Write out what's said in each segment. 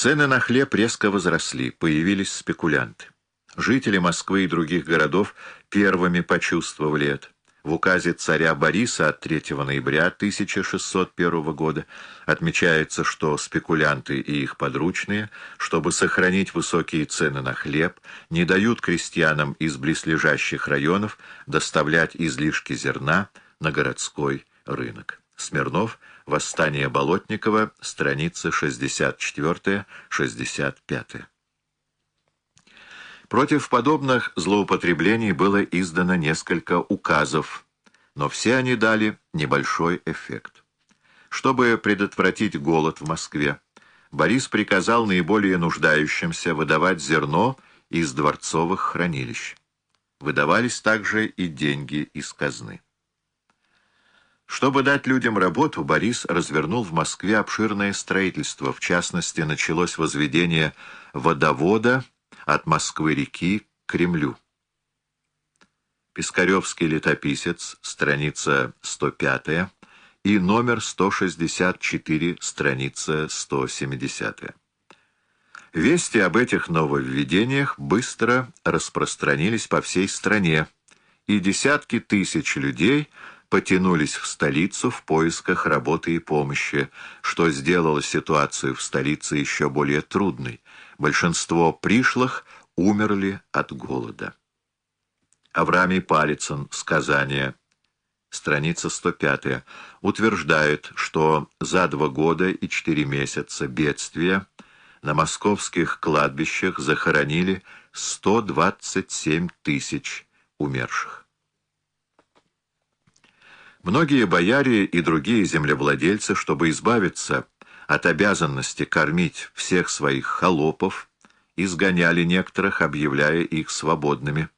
Цены на хлеб резко возросли, появились спекулянты. Жители Москвы и других городов первыми почувствовали это. В указе царя Бориса от 3 ноября 1601 года отмечается, что спекулянты и их подручные, чтобы сохранить высокие цены на хлеб, не дают крестьянам из близлежащих районов доставлять излишки зерна на городской рынок. Смирнов, Восстание Болотникова, страницы 64-65. Против подобных злоупотреблений было издано несколько указов, но все они дали небольшой эффект. Чтобы предотвратить голод в Москве, Борис приказал наиболее нуждающимся выдавать зерно из дворцовых хранилищ. Выдавались также и деньги из казны. Чтобы дать людям работу, Борис развернул в Москве обширное строительство. В частности, началось возведение водовода от Москвы-реки к Кремлю. Пискаревский летописец, страница 105 и номер 164, страница 170. Вести об этих нововведениях быстро распространились по всей стране, и десятки тысяч людей потянулись в столицу в поисках работы и помощи, что сделало ситуацию в столице еще более трудной. Большинство пришлых умерли от голода. Авраамий Палицын, сказание, страница 105, утверждает, что за два года и четыре месяца бедствия на московских кладбищах захоронили 127 тысяч умерших. Многие бояре и другие землевладельцы, чтобы избавиться от обязанности кормить всех своих холопов, изгоняли некоторых, объявляя их свободными.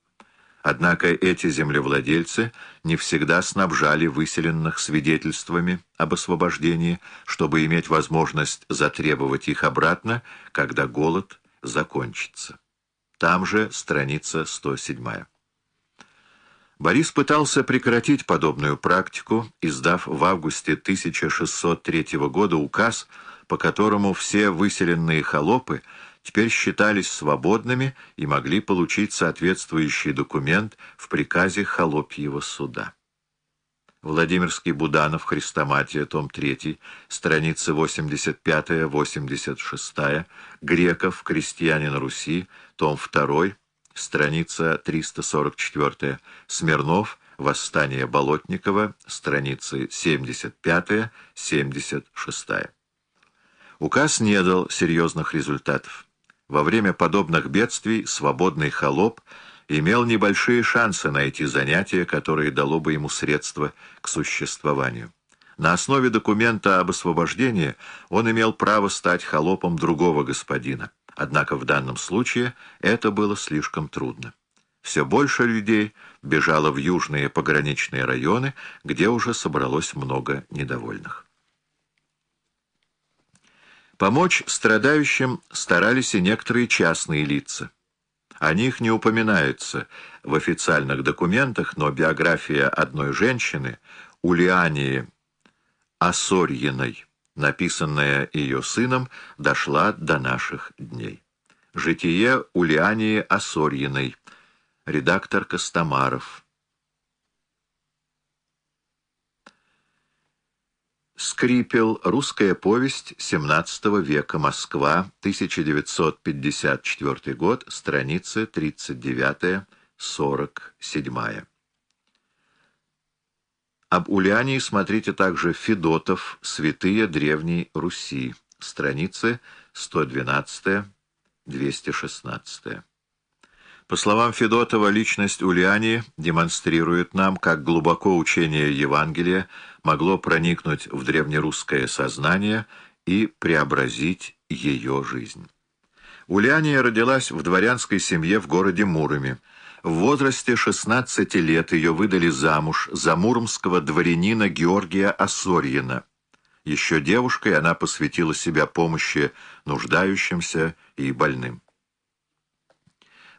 Однако эти землевладельцы не всегда снабжали выселенных свидетельствами об освобождении, чтобы иметь возможность затребовать их обратно, когда голод закончится. Там же страница 107. Борис пытался прекратить подобную практику, издав в августе 1603 года указ, по которому все выселенные холопы теперь считались свободными и могли получить соответствующий документ в приказе холопьего суда. Владимирский Буданов, Хрестоматия, том 3, страницы 85-86, Греков, Крестьяне на Руси, том 2, страница 344, Смирнов, Восстание Болотникова, страницы 75-76. Указ не дал серьезных результатов. Во время подобных бедствий свободный холоп имел небольшие шансы найти занятие, которое дало бы ему средства к существованию. На основе документа об освобождении он имел право стать холопом другого господина. Однако в данном случае это было слишком трудно. Все больше людей бежало в южные пограничные районы, где уже собралось много недовольных. Помочь страдающим старались и некоторые частные лица. О них не упоминается в официальных документах, но биография одной женщины, Улиании Осорьиной, написанная ее сыном, дошла до наших дней. Житие Улиании Осорьиной, редактор Костомаров. Скрипел. Русская повесть XVII века. Москва. 1954 год. Страницы 39-47. Об Улянии смотрите также Федотов «Святые Древней Руси», страницы 112-216. По словам Федотова, личность Ульянии демонстрирует нам, как глубоко учение Евангелия могло проникнуть в древнерусское сознание и преобразить ее жизнь. Ульяния родилась в дворянской семье в городе Муроме. В возрасте 16 лет ее выдали замуж за муромского дворянина Георгия Осорьина. Еще девушкой она посвятила себя помощи нуждающимся и больным.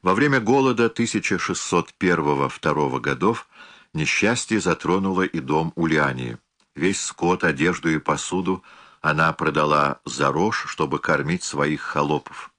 Во время голода 1601-2 годов несчастье затронуло и дом Ульянии. Весь скот, одежду и посуду она продала за рожь, чтобы кормить своих холопов.